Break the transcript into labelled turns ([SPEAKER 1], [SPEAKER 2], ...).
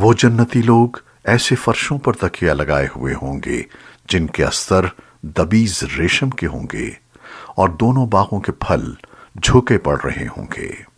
[SPEAKER 1] وہ جنتی لوگ ایسے فرشوں پر تکیہ لگائے ہوئے ہوں گے جن کے استر دبیز ریشم کے ہوں گے اور دونوں باغوں کے پھل جھکے پڑ رہے ہوں گے۔